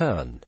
return.